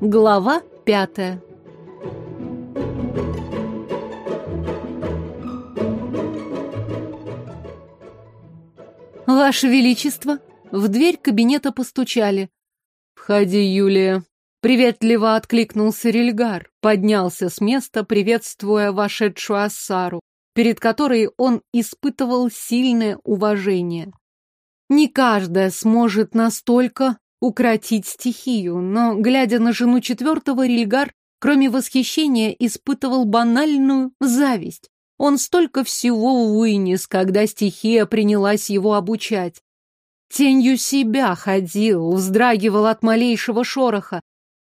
Глава пятая «Ваше Величество!» В дверь кабинета постучали. «Входи, Юлия!» Приветливо откликнулся Рильгар, поднялся с места, приветствуя вошедшую Ассару, перед которой он испытывал сильное уважение. Не каждая сможет настолько укротить стихию, но, глядя на жену четвертого, Рильгар, кроме восхищения, испытывал банальную зависть. Он столько всего вынес, когда стихия принялась его обучать. Тенью себя ходил, вздрагивал от малейшего шороха,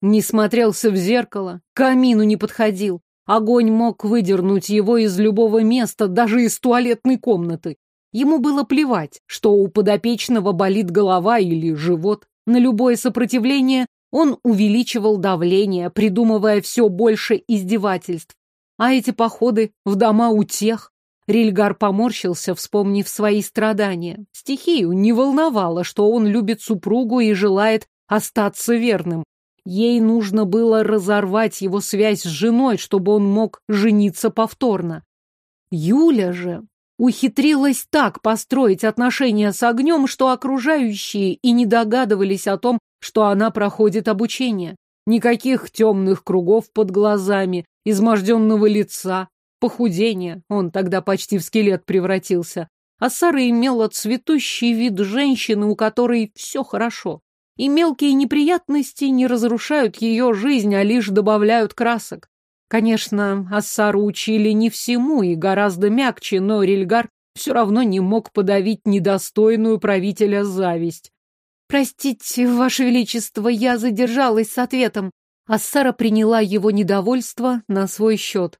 не смотрелся в зеркало, к камину не подходил. Огонь мог выдернуть его из любого места, даже из туалетной комнаты. Ему было плевать, что у подопечного болит голова или живот. На любое сопротивление он увеличивал давление, придумывая все больше издевательств. А эти походы в дома у тех. Рильгар поморщился, вспомнив свои страдания. Стихию не волновало, что он любит супругу и желает остаться верным. Ей нужно было разорвать его связь с женой, чтобы он мог жениться повторно. Юля же ухитрилась так построить отношения с огнем, что окружающие и не догадывались о том, что она проходит обучение. Никаких темных кругов под глазами, изможденного лица, похудения, он тогда почти в скелет превратился. А Сара имела цветущий вид женщины, у которой все хорошо и мелкие неприятности не разрушают ее жизнь, а лишь добавляют красок. Конечно, Ассару учили не всему и гораздо мягче, но Рильгар все равно не мог подавить недостойную правителя зависть. «Простите, Ваше Величество, я задержалась с ответом». Ассара приняла его недовольство на свой счет.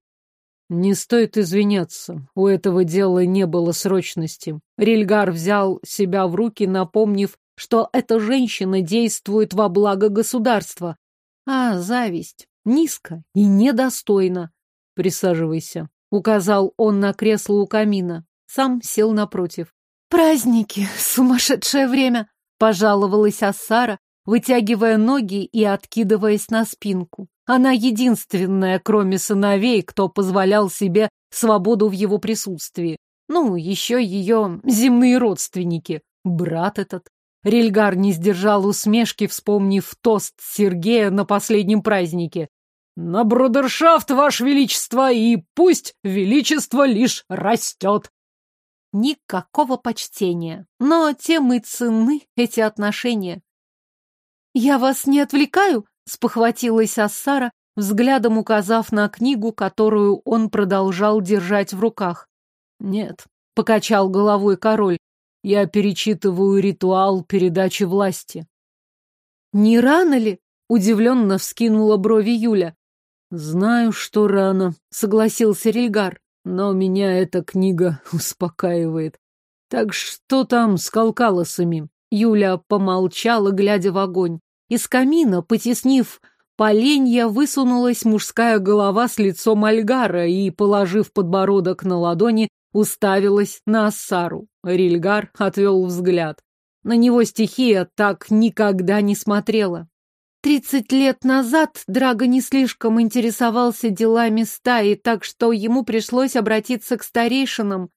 «Не стоит извиняться, у этого дела не было срочности». Рильгар взял себя в руки, напомнив что эта женщина действует во благо государства. А зависть низко и недостойно. Присаживайся, указал он на кресло у камина. Сам сел напротив. Праздники, сумасшедшее время, пожаловалась Ассара, вытягивая ноги и откидываясь на спинку. Она единственная, кроме сыновей, кто позволял себе свободу в его присутствии. Ну, еще ее земные родственники. Брат этот, Рильгар не сдержал усмешки, вспомнив тост Сергея на последнем празднике. «На брудершафт, Ваше Величество, и пусть Величество лишь растет!» Никакого почтения, но тем и ценны эти отношения. «Я вас не отвлекаю?» — спохватилась Ассара, взглядом указав на книгу, которую он продолжал держать в руках. «Нет», — покачал головой король, я перечитываю ритуал передачи власти. Не рано ли? Удивленно вскинула брови Юля. Знаю, что рано, согласился Рильгар, но меня эта книга успокаивает. Так что там с калкалосами? Юля помолчала, глядя в огонь. Из камина, потеснив поленья, высунулась мужская голова с лицом Альгара и, положив подбородок на ладони, уставилась на Ассару. Рильгар отвел взгляд. На него стихия так никогда не смотрела. Тридцать лет назад Драго не слишком интересовался делами стаи, так что ему пришлось обратиться к старейшинам,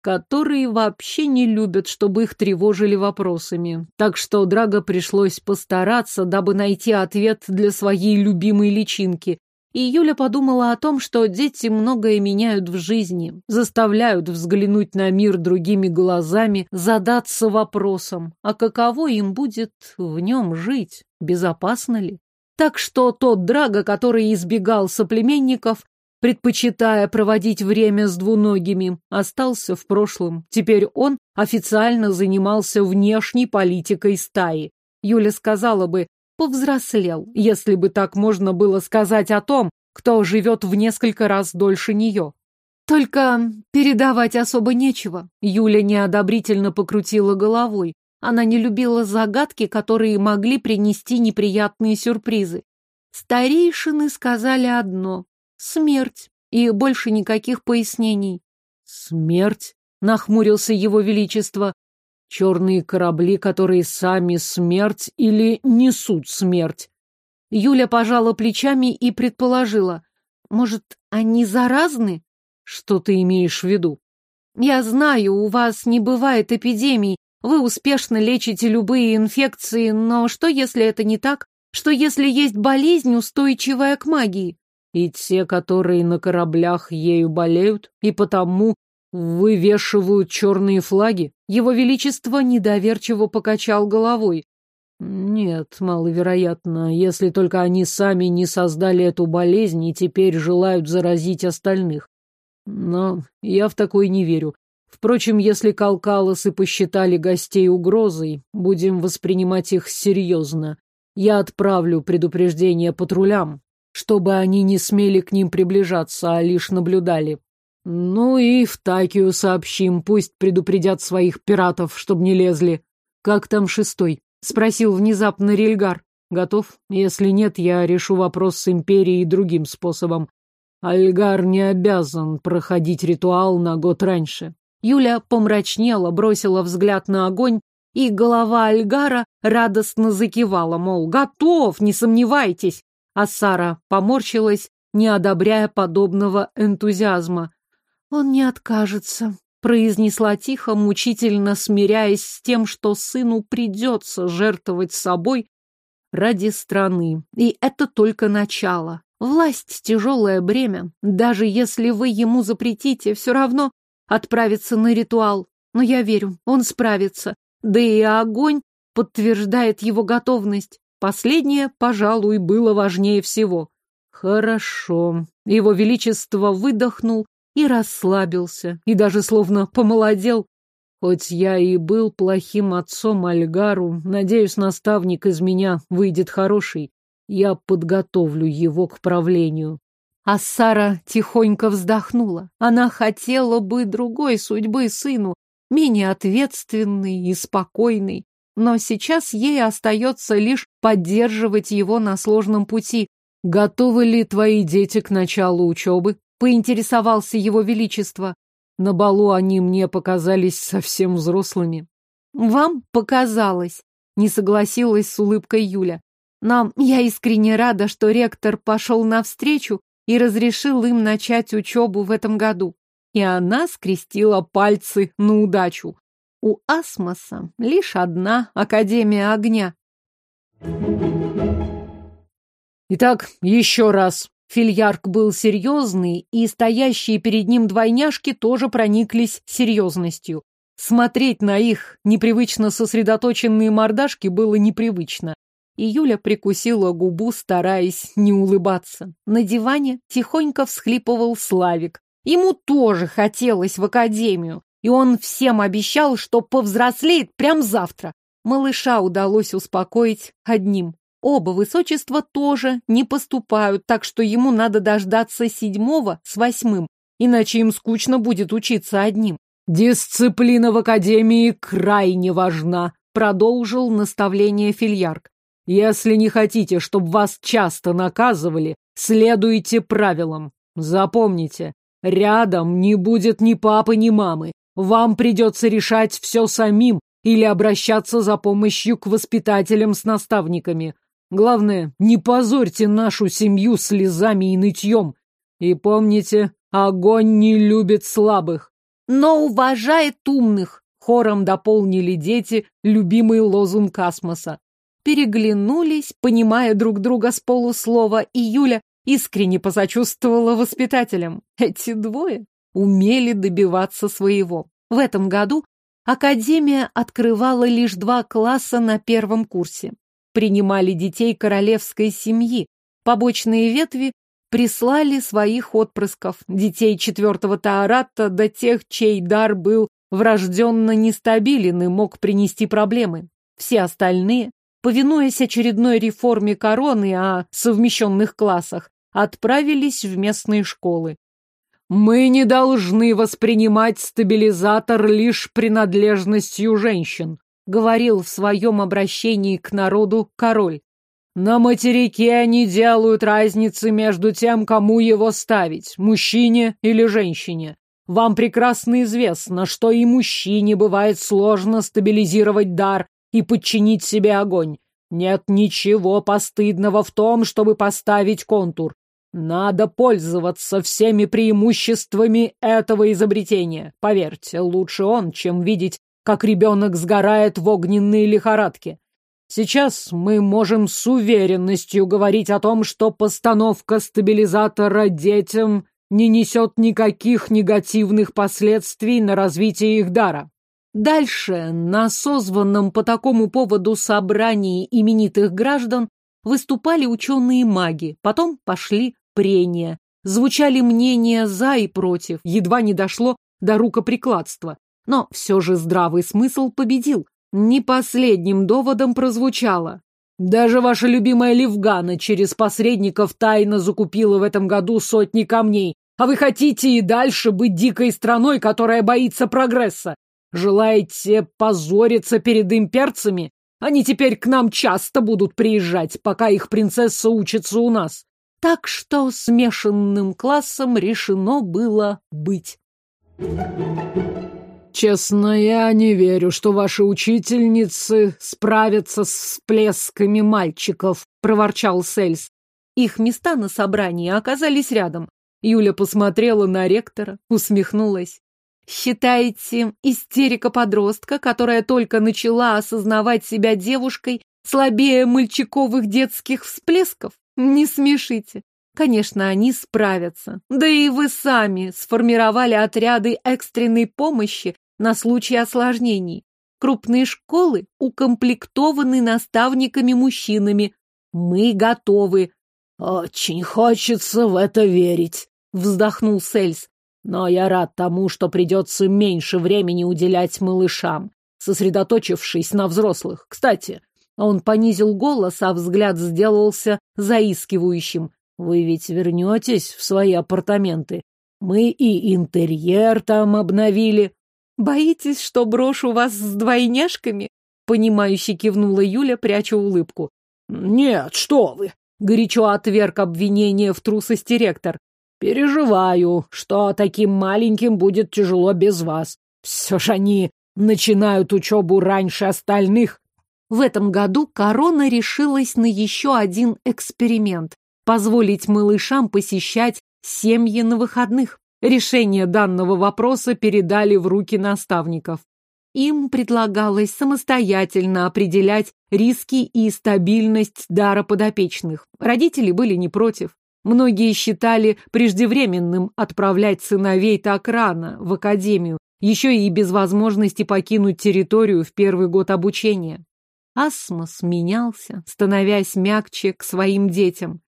которые вообще не любят, чтобы их тревожили вопросами. Так что Драго пришлось постараться, дабы найти ответ для своей любимой личинки, и Юля подумала о том, что дети многое меняют в жизни, заставляют взглянуть на мир другими глазами, задаться вопросом, а каково им будет в нем жить, безопасно ли? Так что тот Драго, который избегал соплеменников, предпочитая проводить время с двуногими, остался в прошлом. Теперь он официально занимался внешней политикой стаи. Юля сказала бы, повзрослел, если бы так можно было сказать о том, кто живет в несколько раз дольше нее. Только передавать особо нечего. Юля неодобрительно покрутила головой. Она не любила загадки, которые могли принести неприятные сюрпризы. Старейшины сказали одно — смерть, и больше никаких пояснений. «Смерть?» — нахмурился его величество. Черные корабли, которые сами смерть или несут смерть. Юля пожала плечами и предположила. Может, они заразны? Что ты имеешь в виду? Я знаю, у вас не бывает эпидемий, вы успешно лечите любые инфекции, но что, если это не так? Что, если есть болезнь, устойчивая к магии? И те, которые на кораблях ею болеют, и потому вывешивают черные флаги? Его Величество недоверчиво покачал головой. Нет, маловероятно, если только они сами не создали эту болезнь и теперь желают заразить остальных. Но я в такое не верю. Впрочем, если Калкалосы посчитали гостей угрозой, будем воспринимать их серьезно. Я отправлю предупреждение патрулям, чтобы они не смели к ним приближаться, а лишь наблюдали. Ну и в Такию сообщим, пусть предупредят своих пиратов, чтобы не лезли. Как там шестой? Спросил внезапно Рильгар. Готов? Если нет, я решу вопрос с Империей другим способом. Альгар не обязан проходить ритуал на год раньше. Юля помрачнела, бросила взгляд на огонь, и голова Альгара радостно закивала, мол, готов, не сомневайтесь. А Сара поморщилась, не одобряя подобного энтузиазма. Он не откажется, произнесла тихо, мучительно смиряясь с тем, что сыну придется жертвовать собой ради страны. И это только начало. Власть — тяжелое бремя. Даже если вы ему запретите, все равно отправиться на ритуал. Но я верю, он справится. Да и огонь подтверждает его готовность. Последнее, пожалуй, было важнее всего. Хорошо. Его Величество выдохнул и расслабился, и даже словно помолодел. Хоть я и был плохим отцом Альгару, надеюсь, наставник из меня выйдет хороший. Я подготовлю его к правлению. А Сара тихонько вздохнула. Она хотела бы другой судьбы сыну, менее ответственной и спокойной. Но сейчас ей остается лишь поддерживать его на сложном пути. Готовы ли твои дети к началу учебы? Поинтересовался его величество. На балу они мне показались совсем взрослыми. Вам показалось, не согласилась с улыбкой Юля. Нам я искренне рада, что ректор пошел навстречу и разрешил им начать учебу в этом году. И она скрестила пальцы на удачу. У Асмоса лишь одна Академия огня. Итак, еще раз. Фильярк был серьезный, и стоящие перед ним двойняшки тоже прониклись серьезностью. Смотреть на их непривычно сосредоточенные мордашки было непривычно и Юля прикусила губу, стараясь не улыбаться. На диване тихонько всхлипывал Славик. Ему тоже хотелось в академию, и он всем обещал, что повзрослеет прямо завтра. Малыша удалось успокоить одним. Оба высочества тоже не поступают, так что ему надо дождаться седьмого с восьмым, иначе им скучно будет учиться одним. «Дисциплина в академии крайне важна», — продолжил наставление Фильярк. Если не хотите, чтобы вас часто наказывали, следуйте правилам. Запомните, рядом не будет ни папы, ни мамы. Вам придется решать все самим или обращаться за помощью к воспитателям с наставниками. Главное, не позорьте нашу семью слезами и нытьем. И помните, огонь не любит слабых. Но уважает умных, хором дополнили дети любимый лозунг Касмоса переглянулись, понимая друг друга с полуслова, и Юля искренне посочувствовала воспитателям. Эти двое умели добиваться своего. В этом году Академия открывала лишь два класса на первом курсе. Принимали детей королевской семьи. Побочные ветви прислали своих отпрысков, детей четвертого Таарата до тех, чей дар был врожденно нестабилен и мог принести проблемы. Все остальные повинуясь очередной реформе короны о совмещенных классах, отправились в местные школы. «Мы не должны воспринимать стабилизатор лишь принадлежностью женщин», говорил в своем обращении к народу король. «На материке они делают разницы между тем, кому его ставить, мужчине или женщине. Вам прекрасно известно, что и мужчине бывает сложно стабилизировать дар и подчинить себе огонь. Нет ничего постыдного в том, чтобы поставить контур. Надо пользоваться всеми преимуществами этого изобретения. Поверьте, лучше он, чем видеть, как ребенок сгорает в огненные лихорадки. Сейчас мы можем с уверенностью говорить о том, что постановка стабилизатора детям не несет никаких негативных последствий на развитие их дара. Дальше, на созванном по такому поводу собрании именитых граждан, выступали ученые-маги, потом пошли прения. Звучали мнения за и против, едва не дошло до рукоприкладства. Но все же здравый смысл победил. Не последним доводом прозвучало. Даже ваша любимая Левгана через посредников тайно закупила в этом году сотни камней. А вы хотите и дальше быть дикой страной, которая боится прогресса? Желаете позориться перед имперцами? Они теперь к нам часто будут приезжать, пока их принцесса учится у нас. Так что смешанным классом решено было быть. Честно, я не верю, что ваши учительницы справятся с всплесками мальчиков, проворчал Сельс. Их места на собрании оказались рядом. Юля посмотрела на ректора, усмехнулась. Считаете, истерика подростка, которая только начала осознавать себя девушкой, слабее мальчиковых детских всплесков? Не смешите. Конечно, они справятся. Да и вы сами сформировали отряды экстренной помощи на случай осложнений. Крупные школы укомплектованы наставниками-мужчинами. Мы готовы. Очень хочется в это верить, вздохнул Сельс. Но я рад тому, что придется меньше времени уделять малышам, сосредоточившись на взрослых. Кстати, он понизил голос, а взгляд сделался заискивающим. Вы ведь вернетесь в свои апартаменты? Мы и интерьер там обновили. Боитесь, что брошу вас с двойняшками? Понимающе кивнула Юля, пряча улыбку. Нет, что вы! Горячо отверг обвинение в трусости ректор. Переживаю, что таким маленьким будет тяжело без вас. Все же они начинают учебу раньше остальных. В этом году корона решилась на еще один эксперимент – позволить малышам посещать семьи на выходных. Решение данного вопроса передали в руки наставников. Им предлагалось самостоятельно определять риски и стабильность дара подопечных. Родители были не против. Многие считали преждевременным отправлять сыновей так рано в академию, еще и без возможности покинуть территорию в первый год обучения. Асмос менялся, становясь мягче к своим детям.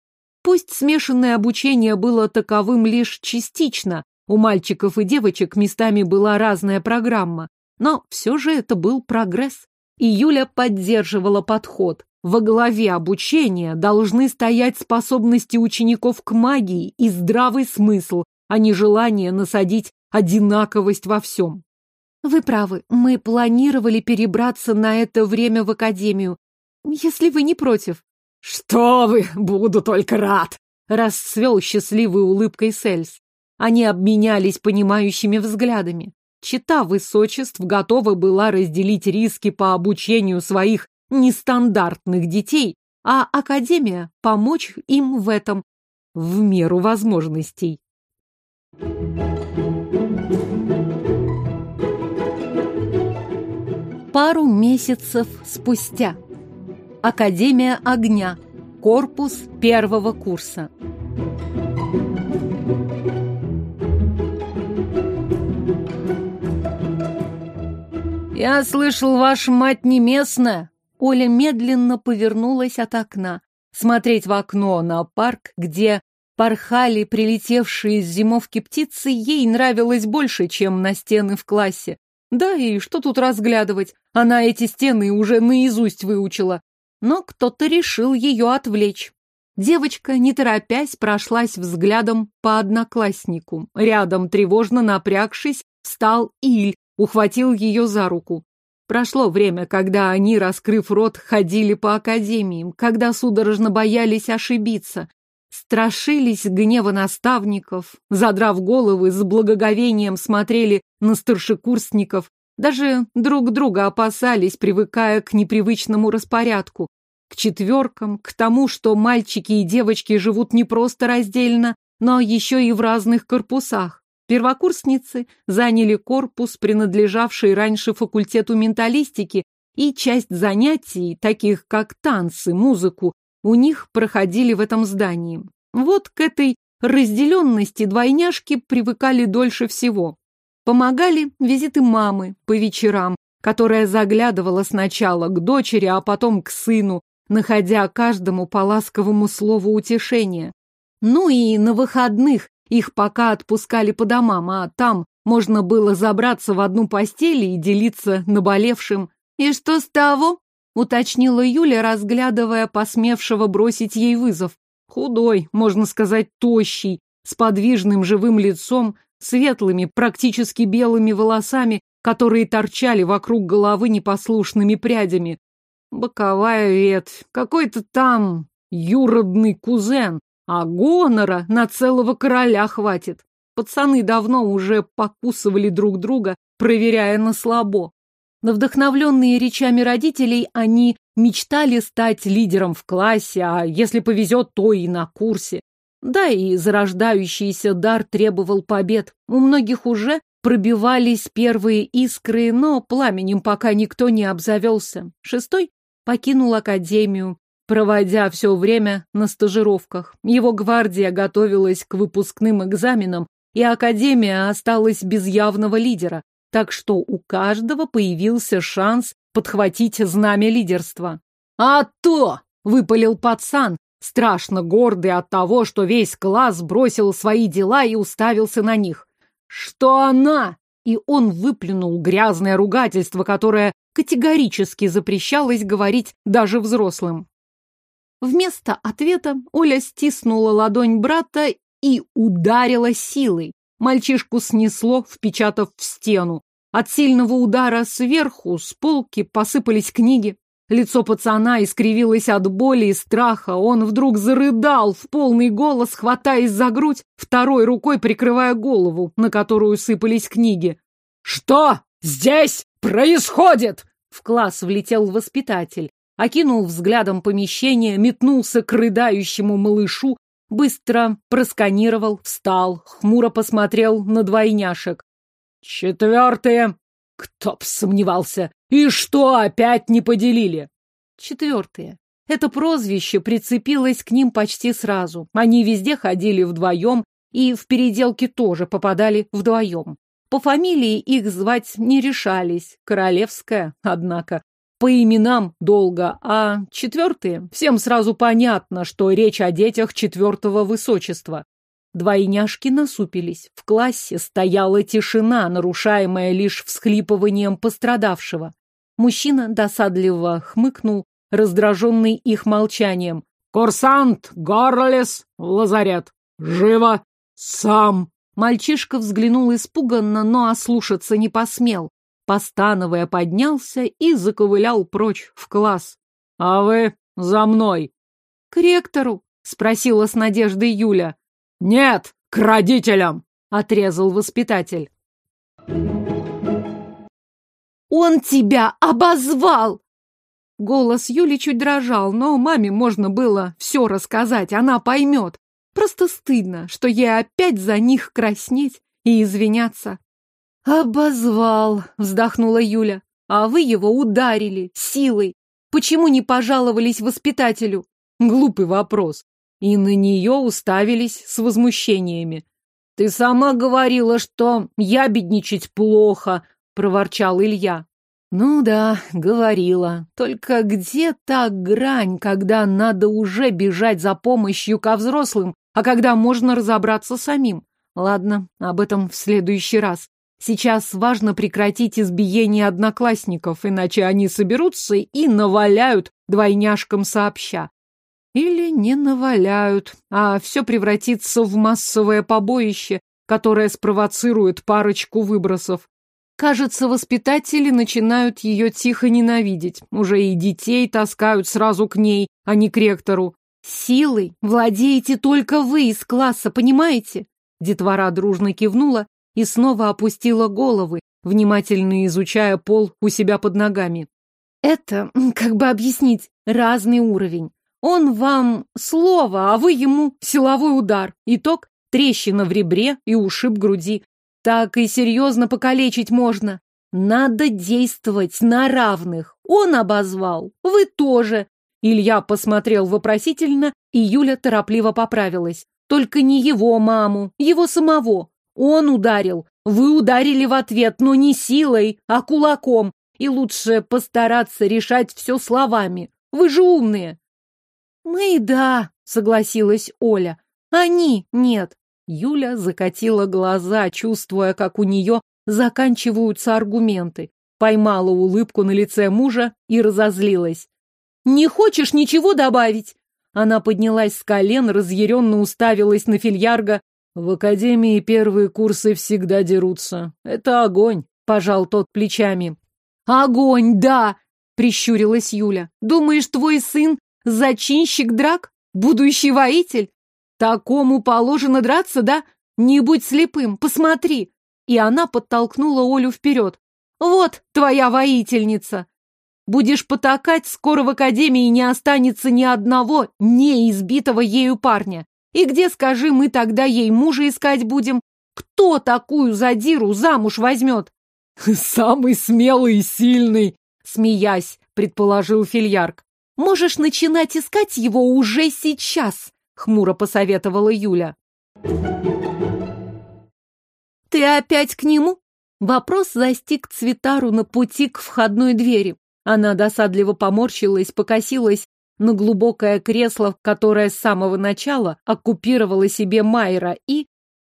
Пусть смешанное обучение было таковым лишь частично, у мальчиков и девочек местами была разная программа, но все же это был прогресс. И Юля поддерживала подход. Во главе обучения должны стоять способности учеников к магии и здравый смысл, а не желание насадить одинаковость во всем. Вы правы, мы планировали перебраться на это время в академию, если вы не против. Что вы, буду только рад, расцвел счастливой улыбкой Сельс. Они обменялись понимающими взглядами. Чита высочеств готова была разделить риски по обучению своих нестандартных детей, а Академия помочь им в этом в меру возможностей. Пару месяцев спустя. Академия огня. Корпус первого курса. «Я слышал, ваша мать не местная?» Оля медленно повернулась от окна. Смотреть в окно на парк, где порхали прилетевшие с зимовки птицы, ей нравилось больше, чем на стены в классе. Да и что тут разглядывать? Она эти стены уже наизусть выучила. Но кто-то решил ее отвлечь. Девочка, не торопясь, прошлась взглядом по однокласснику. Рядом, тревожно напрягшись, встал Иль, ухватил ее за руку. Прошло время, когда они, раскрыв рот, ходили по академиям, когда судорожно боялись ошибиться. страшились гнева наставников, задрав головы, с благоговением смотрели на старшекурсников, даже друг друга опасались, привыкая к непривычному распорядку, к четверкам, к тому, что мальчики и девочки живут не просто раздельно, но еще и в разных корпусах. Первокурсницы заняли корпус, принадлежавший раньше факультету менталистики, и часть занятий, таких как танцы, музыку, у них проходили в этом здании. Вот к этой разделенности двойняшки привыкали дольше всего. Помогали визиты мамы по вечерам, которая заглядывала сначала к дочери, а потом к сыну, находя каждому по ласковому слову утешения. Ну и на выходных их пока отпускали по домам, а там можно было забраться в одну постель и делиться наболевшим. «И что с того?» — уточнила Юля, разглядывая посмевшего бросить ей вызов. Худой, можно сказать, тощий, с подвижным живым лицом, светлыми, практически белыми волосами, которые торчали вокруг головы непослушными прядями. Боковая ветвь, какой-то там юродный кузен, а гонора на целого короля хватит. Пацаны давно уже покусывали друг друга, проверяя на слабо. Но вдохновленные речами родителей, они мечтали стать лидером в классе, а если повезет, то и на курсе. Да, и зарождающийся дар требовал побед. У многих уже пробивались первые искры, но пламенем пока никто не обзавелся. Шестой покинул академию, проводя все время на стажировках. Его гвардия готовилась к выпускным экзаменам, и академия осталась без явного лидера, так что у каждого появился шанс подхватить знамя лидерства. «А то!» — выпалил пацан, страшно гордый от того, что весь класс бросил свои дела и уставился на них. «Что она?» И он выплюнул грязное ругательство, которое категорически запрещалось говорить даже взрослым. Вместо ответа Оля стиснула ладонь брата и ударила силой. Мальчишку снесло, впечатав в стену. От сильного удара сверху с полки посыпались книги. Лицо пацана искривилось от боли и страха. Он вдруг зарыдал в полный голос, хватаясь за грудь, второй рукой прикрывая голову, на которую сыпались книги. «Что здесь происходит?» В класс влетел воспитатель, окинул взглядом помещение, метнулся к рыдающему малышу, быстро просканировал, встал, хмуро посмотрел на двойняшек. Четвертое. Кто б сомневался. И что опять не поделили? Четвертое. Это прозвище прицепилось к ним почти сразу. Они везде ходили вдвоем и в переделки тоже попадали вдвоем. По фамилии их звать не решались. Королевская, однако. По именам долго, а четвертые всем сразу понятно, что речь о детях четвертого высочества. Двойняшки насупились. В классе стояла тишина, нарушаемая лишь всхлипыванием пострадавшего. Мужчина досадливо хмыкнул, раздраженный их молчанием. «Курсант! Горлес! Лазарет! Живо! Сам!» Мальчишка взглянул испуганно, но ослушаться не посмел. Постановая, поднялся и заковылял прочь в класс. «А вы за мной!» «К ректору?» — спросила с надеждой Юля. «Нет, к родителям!» — отрезал воспитатель. «Он тебя обозвал!» Голос Юли чуть дрожал, но маме можно было все рассказать, она поймет. Просто стыдно, что ей опять за них краснеть и извиняться. «Обозвал!» — вздохнула Юля. «А вы его ударили, силой. Почему не пожаловались воспитателю?» Глупый вопрос и на нее уставились с возмущениями. «Ты сама говорила, что ябедничать плохо», — проворчал Илья. «Ну да, говорила. Только где та грань, когда надо уже бежать за помощью ко взрослым, а когда можно разобраться самим? Ладно, об этом в следующий раз. Сейчас важно прекратить избиение одноклассников, иначе они соберутся и наваляют двойняшкам сообща. Или не наваляют, а все превратится в массовое побоище, которое спровоцирует парочку выбросов. Кажется, воспитатели начинают ее тихо ненавидеть. Уже и детей таскают сразу к ней, а не к ректору. Силой владеете только вы из класса, понимаете? Детвора дружно кивнула и снова опустила головы, внимательно изучая пол у себя под ногами. Это, как бы объяснить, разный уровень. Он вам слово, а вы ему силовой удар. Итог – трещина в ребре и ушиб груди. Так и серьезно покалечить можно. Надо действовать на равных. Он обозвал, вы тоже. Илья посмотрел вопросительно, и Юля торопливо поправилась. Только не его маму, его самого. Он ударил. Вы ударили в ответ, но не силой, а кулаком. И лучше постараться решать все словами. Вы же умные. Мы да, согласилась Оля. Они нет. Юля закатила глаза, чувствуя, как у нее заканчиваются аргументы. Поймала улыбку на лице мужа и разозлилась. «Не хочешь ничего добавить?» Она поднялась с колен, разъяренно уставилась на фильярга. «В академии первые курсы всегда дерутся. Это огонь», — пожал тот плечами. «Огонь, да!» — прищурилась Юля. «Думаешь, твой сын зачинщик драк? Будущий воитель? Такому положено драться, да? Не будь слепым, посмотри!» И она подтолкнула Олю вперед. «Вот твоя воительница!» Будешь потакать, скоро в академии не останется ни одного не избитого ею парня. И где, скажи, мы тогда ей мужа искать будем? Кто такую задиру замуж возьмет? Самый смелый и сильный, смеясь, предположил Фильярк. Можешь начинать искать его уже сейчас, хмуро посоветовала Юля. Ты опять к нему? Вопрос застиг Цветару на пути к входной двери. Она досадливо поморщилась, покосилась на глубокое кресло, которое с самого начала оккупировала себе Майра, и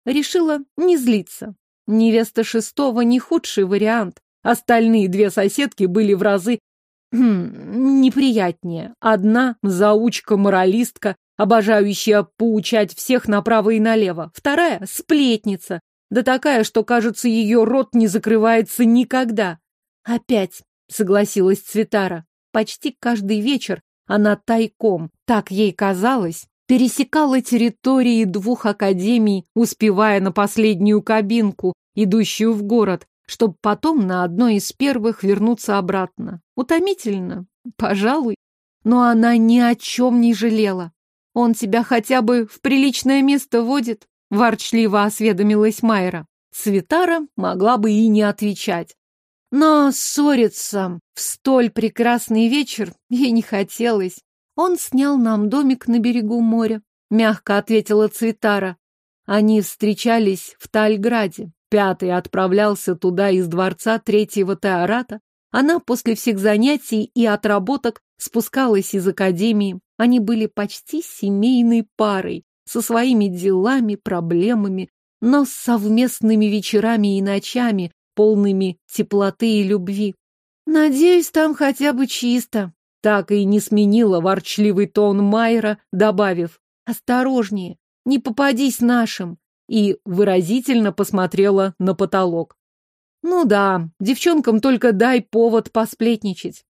решила не злиться. Невеста шестого не худший вариант. Остальные две соседки были в разы хм, неприятнее. Одна — заучка-моралистка, обожающая поучать всех направо и налево. Вторая — сплетница, да такая, что, кажется, ее рот не закрывается никогда. Опять согласилась Цветара. Почти каждый вечер она тайком, так ей казалось, пересекала территории двух академий, успевая на последнюю кабинку, идущую в город, чтобы потом на одной из первых вернуться обратно. Утомительно, пожалуй, но она ни о чем не жалела. Он тебя хотя бы в приличное место водит, ворчливо осведомилась Майра. Цветара могла бы и не отвечать. Но ссориться в столь прекрасный вечер ей не хотелось. Он снял нам домик на берегу моря, мягко ответила Цветара. Они встречались в Тальграде. Пятый отправлялся туда из дворца третьего Теората. Она после всех занятий и отработок спускалась из академии. Они были почти семейной парой, со своими делами, проблемами, но с совместными вечерами и ночами, полными теплоты и любви. Надеюсь, там хотя бы чисто. Так и не сменила ворчливый тон Майера, добавив «Осторожнее, не попадись нашим!» и выразительно посмотрела на потолок. Ну да, девчонкам только дай повод посплетничать.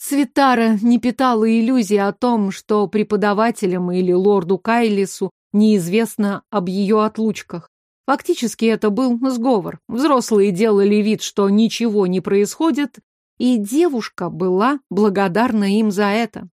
Цветара не питала иллюзий о том, что преподавателям или лорду Кайлису неизвестно об ее отлучках. Фактически это был сговор. Взрослые делали вид, что ничего не происходит, и девушка была благодарна им за это.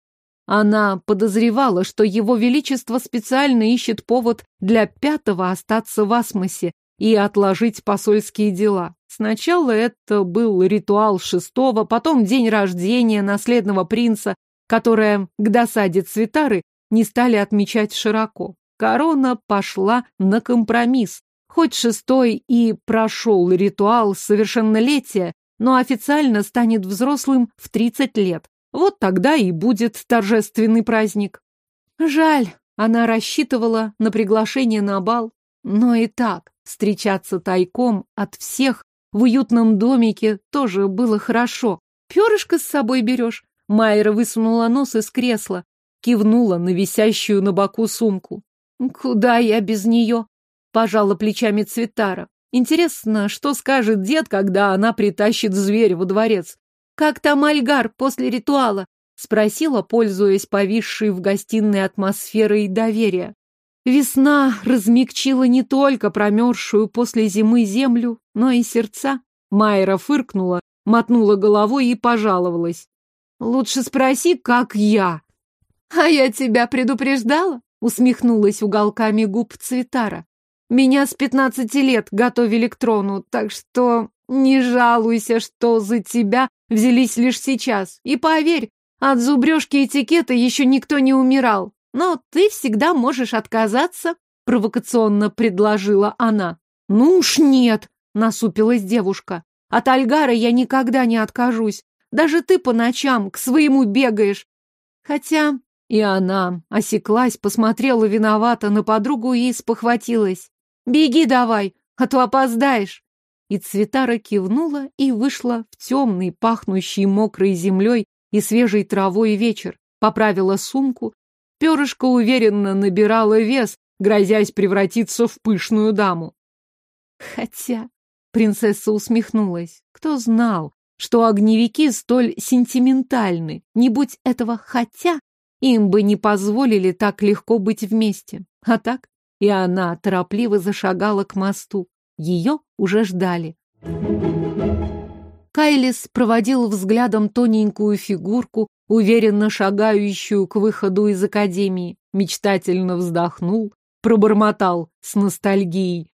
Она подозревала, что его величество специально ищет повод для пятого остаться в Асмосе и отложить посольские дела. Сначала это был ритуал шестого, потом день рождения наследного принца, которое к досаде Цветары не стали отмечать широко. Корона пошла на компромисс, Хоть шестой и прошел ритуал совершеннолетия, но официально станет взрослым в 30 лет. Вот тогда и будет торжественный праздник. Жаль, она рассчитывала на приглашение на бал, но и так встречаться тайком от всех в уютном домике тоже было хорошо. Перышко с собой берешь? Майра высунула нос из кресла, кивнула на висящую на боку сумку. Куда я без нее? Пожала плечами Цветара. Интересно, что скажет дед, когда она притащит зверя во дворец? Как там Альгар после ритуала? Спросила, пользуясь повисшей в гостиной атмосферой доверия. Весна размягчила не только промерзшую после зимы землю, но и сердца. Майра фыркнула, мотнула головой и пожаловалась. «Лучше спроси, как я». «А я тебя предупреждала?» усмехнулась уголками губ Цветара. «Меня с пятнадцати лет готовили к трону, так что не жалуйся, что за тебя взялись лишь сейчас. И поверь, от зубрежки этикета еще никто не умирал. Но ты всегда можешь отказаться, провокационно предложила она. Ну уж нет, насупилась девушка. От Альгара я никогда не откажусь. Даже ты по ночам к своему бегаешь. Хотя и она осеклась, посмотрела виновато на подругу и спохватилась. «Беги давай, а то опоздаешь!» И Цветара кивнула и вышла в темный, пахнущий мокрой землей и свежей травой вечер, поправила сумку. Перышко уверенно набирала вес, грозясь превратиться в пышную даму. Хотя... Принцесса усмехнулась. Кто знал, что огневики столь сентиментальны? Не будь этого «хотя», им бы не позволили так легко быть вместе. А так и она торопливо зашагала к мосту. Ее уже ждали. Кайлис проводил взглядом тоненькую фигурку, уверенно шагающую к выходу из академии, мечтательно вздохнул, пробормотал с ностальгией.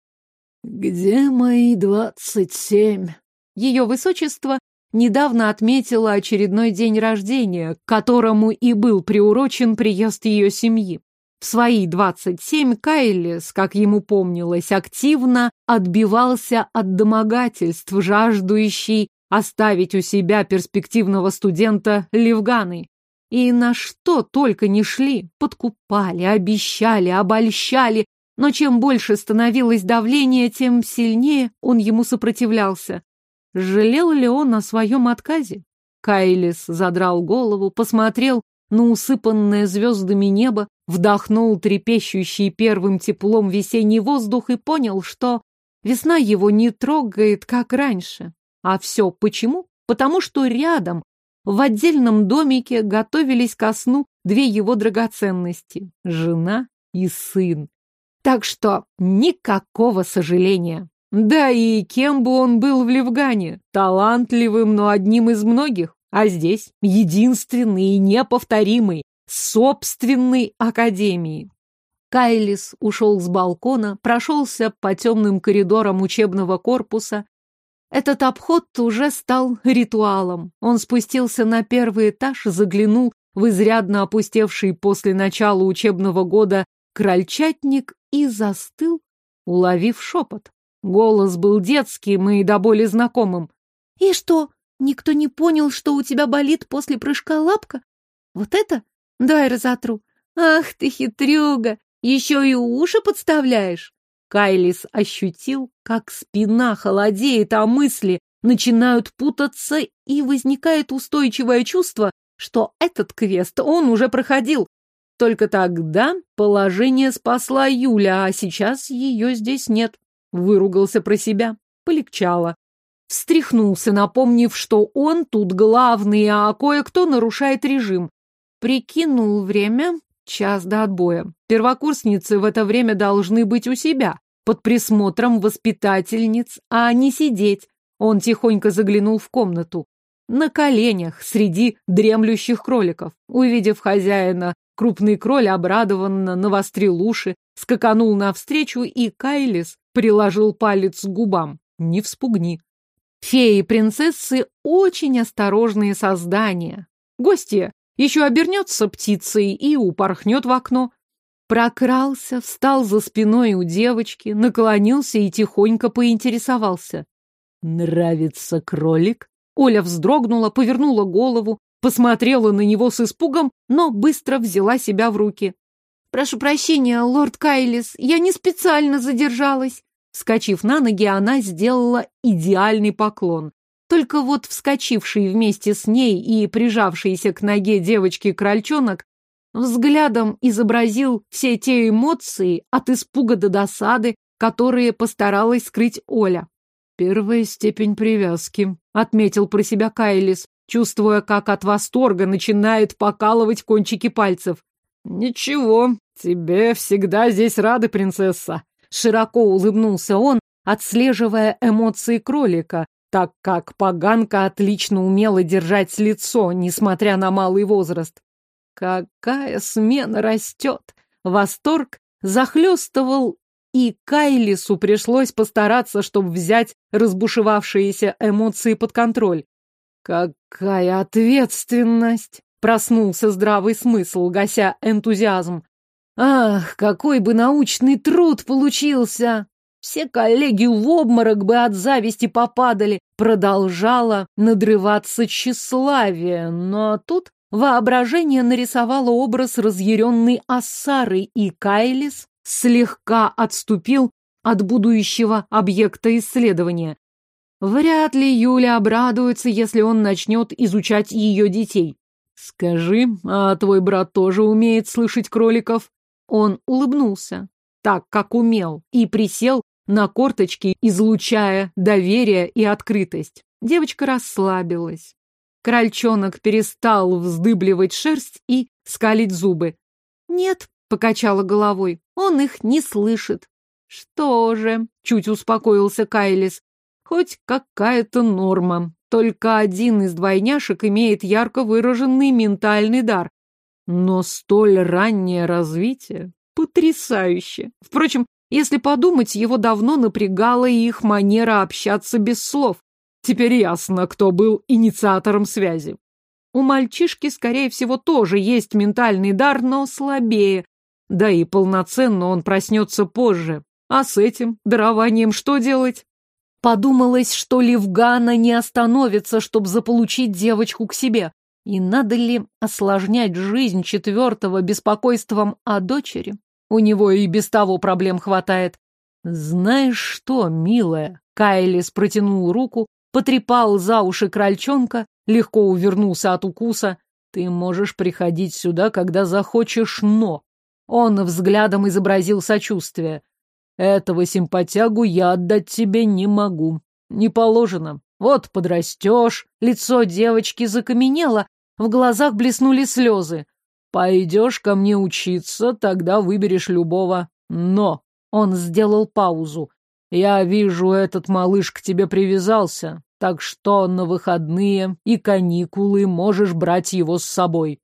«Где мои двадцать семь?» Ее высочество недавно отметила очередной день рождения, к которому и был приурочен приезд ее семьи. В свои 27 Кайлис, как ему помнилось, активно отбивался от домогательств, жаждущий оставить у себя перспективного студента Левганы. И на что только не шли, подкупали, обещали, обольщали, но чем больше становилось давление, тем сильнее он ему сопротивлялся. Жалел ли он о своем отказе? Кайлис задрал голову, посмотрел на усыпанное звездами небо, вдохнул трепещущий первым теплом весенний воздух и понял, что весна его не трогает, как раньше. А все почему? Потому что рядом, в отдельном домике, готовились ко сну две его драгоценности — жена и сын. Так что никакого сожаления. Да и кем бы он был в Левгане? Талантливым, но одним из многих. А здесь единственный и неповторимый, собственной академии. Кайлис ушел с балкона, прошелся по темным коридорам учебного корпуса. Этот обход уже стал ритуалом. Он спустился на первый этаж, заглянул в изрядно опустевший после начала учебного года крольчатник и застыл, уловив шепот. Голос был детским и до боли знакомым. «И что, никто не понял, что у тебя болит после прыжка лапка? Вот это? Дай разотру. Ах ты хитрюга, еще и уши подставляешь!» Кайлис ощутил, как спина холодеет, а мысли начинают путаться, и возникает устойчивое чувство, что этот квест он уже проходил. Только тогда положение спасла Юля, а сейчас ее здесь нет. Выругался про себя. Полегчало. Встряхнулся, напомнив, что он тут главный, а кое-кто нарушает режим. Прикинул время. Час до отбоя. Первокурсницы в это время должны быть у себя, под присмотром воспитательниц, а не сидеть. Он тихонько заглянул в комнату. На коленях, среди дремлющих кроликов. Увидев хозяина, крупный кроль обрадованно навострил уши, скаканул навстречу, и Кайлис приложил палец к губам. Не вспугни. Феи-принцессы очень осторожные создания. Гостья еще обернется птицей и упорхнет в окно. Прокрался, встал за спиной у девочки, наклонился и тихонько поинтересовался. «Нравится кролик?» Оля вздрогнула, повернула голову, посмотрела на него с испугом, но быстро взяла себя в руки. «Прошу прощения, лорд Кайлис, я не специально задержалась». Вскочив на ноги, она сделала идеальный поклон. Только вот вскочивший вместе с ней и прижавшийся к ноге девочки крольчонок взглядом изобразил все те эмоции от испуга до досады, которые постаралась скрыть Оля. «Первая степень привязки», — отметил про себя Кайлис. чувствуя, как от восторга начинает покалывать кончики пальцев. «Ничего, тебе всегда здесь рады, принцесса», — широко улыбнулся он, отслеживая эмоции кролика, так как поганка отлично умела держать лицо, несмотря на малый возраст. Какая смена растет! Восторг захлестывал, и Кайлису пришлось постараться, чтобы взять разбушевавшиеся эмоции под контроль. Какая ответственность! Проснулся здравый смысл, гася энтузиазм. Ах, какой бы научный труд получился! Все коллеги в обморок бы от зависти попадали. Продолжала надрываться тщеславие, но тут воображение нарисовало образ разъяренной Ассары, и Кайлис слегка отступил от будущего объекта исследования. Вряд ли Юля обрадуется, если он начнет изучать ее детей. «Скажи, а твой брат тоже умеет слышать кроликов?» Он улыбнулся, так, как умел, и присел на корточки, излучая доверие и открытость. Девочка расслабилась. Крольчонок перестал вздыбливать шерсть и скалить зубы. «Нет», — покачала головой, — «он их не слышит». «Что же?» — чуть успокоился Кайлис. «Хоть какая-то норма. Только один из двойняшек имеет ярко выраженный ментальный дар. Но столь раннее развитие потрясающе. Впрочем, если подумать, его давно напрягала их манера общаться без слов. Теперь ясно, кто был инициатором связи. У мальчишки, скорее всего, тоже есть ментальный дар, но слабее. Да и полноценно он проснется позже. А с этим дарованием что делать? Подумалось, что Левгана не остановится, чтобы заполучить девочку к себе. И надо ли осложнять жизнь четвертого беспокойством о дочери? У него и без того проблем хватает. Знаешь что, милая? Кайлис протянул руку, потрепал за уши крольчонка, легко увернулся от укуса. Ты можешь приходить сюда, когда захочешь, но... Он взглядом изобразил сочувствие. Этого симпатягу я отдать тебе не могу. Не положено. Вот подрастешь. Лицо девочки закаменело, в глазах блеснули слезы. Пойдешь ко мне учиться, тогда выберешь любого. Но он сделал паузу. Я вижу, этот малыш к тебе привязался, так что на выходные и каникулы можешь брать его с собой.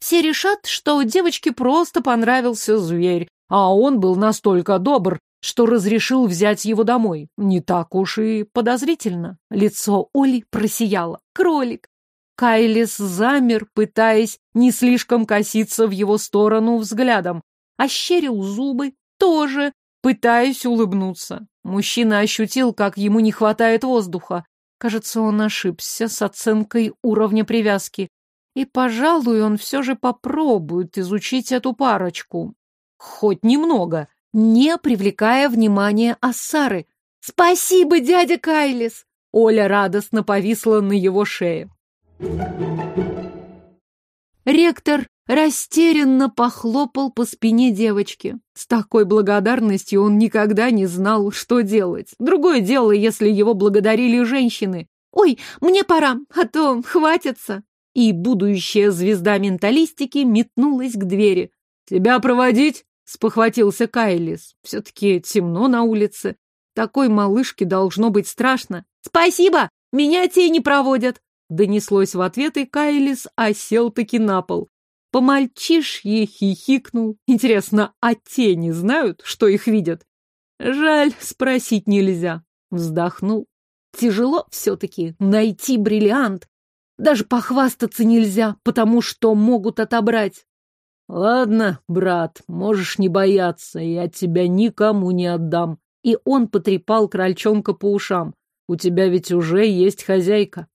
Все решат, что девочке просто понравился зверь, а он был настолько добр, что разрешил взять его домой. Не так уж и подозрительно. Лицо Оли просияло. Кролик. Кайлис замер, пытаясь не слишком коситься в его сторону взглядом. Ощерил зубы, тоже пытаясь улыбнуться. Мужчина ощутил, как ему не хватает воздуха. Кажется, он ошибся с оценкой уровня привязки. И, пожалуй, он все же попробует изучить эту парочку. Хоть немного, не привлекая внимания Ассары. «Спасибо, дядя Кайлис!» Оля радостно повисла на его шее. Ректор растерянно похлопал по спине девочки. С такой благодарностью он никогда не знал, что делать. Другое дело, если его благодарили женщины. «Ой, мне пора, а то хватится!» И будущая звезда менталистики метнулась к двери. «Тебя проводить?» — спохватился Кайлис. «Все-таки темно на улице. Такой малышке должно быть страшно». «Спасибо! Меня тени проводят!» Донеслось в ответ, и Кайлис осел-таки на пол. По хихикнул. Интересно, а тени знают, что их видят? Жаль, спросить нельзя. Вздохнул. Тяжело все-таки найти бриллиант. Даже похвастаться нельзя, потому что могут отобрать. Ладно, брат, можешь не бояться, я тебя никому не отдам. И он потрепал крольчонка по ушам. У тебя ведь уже есть хозяйка.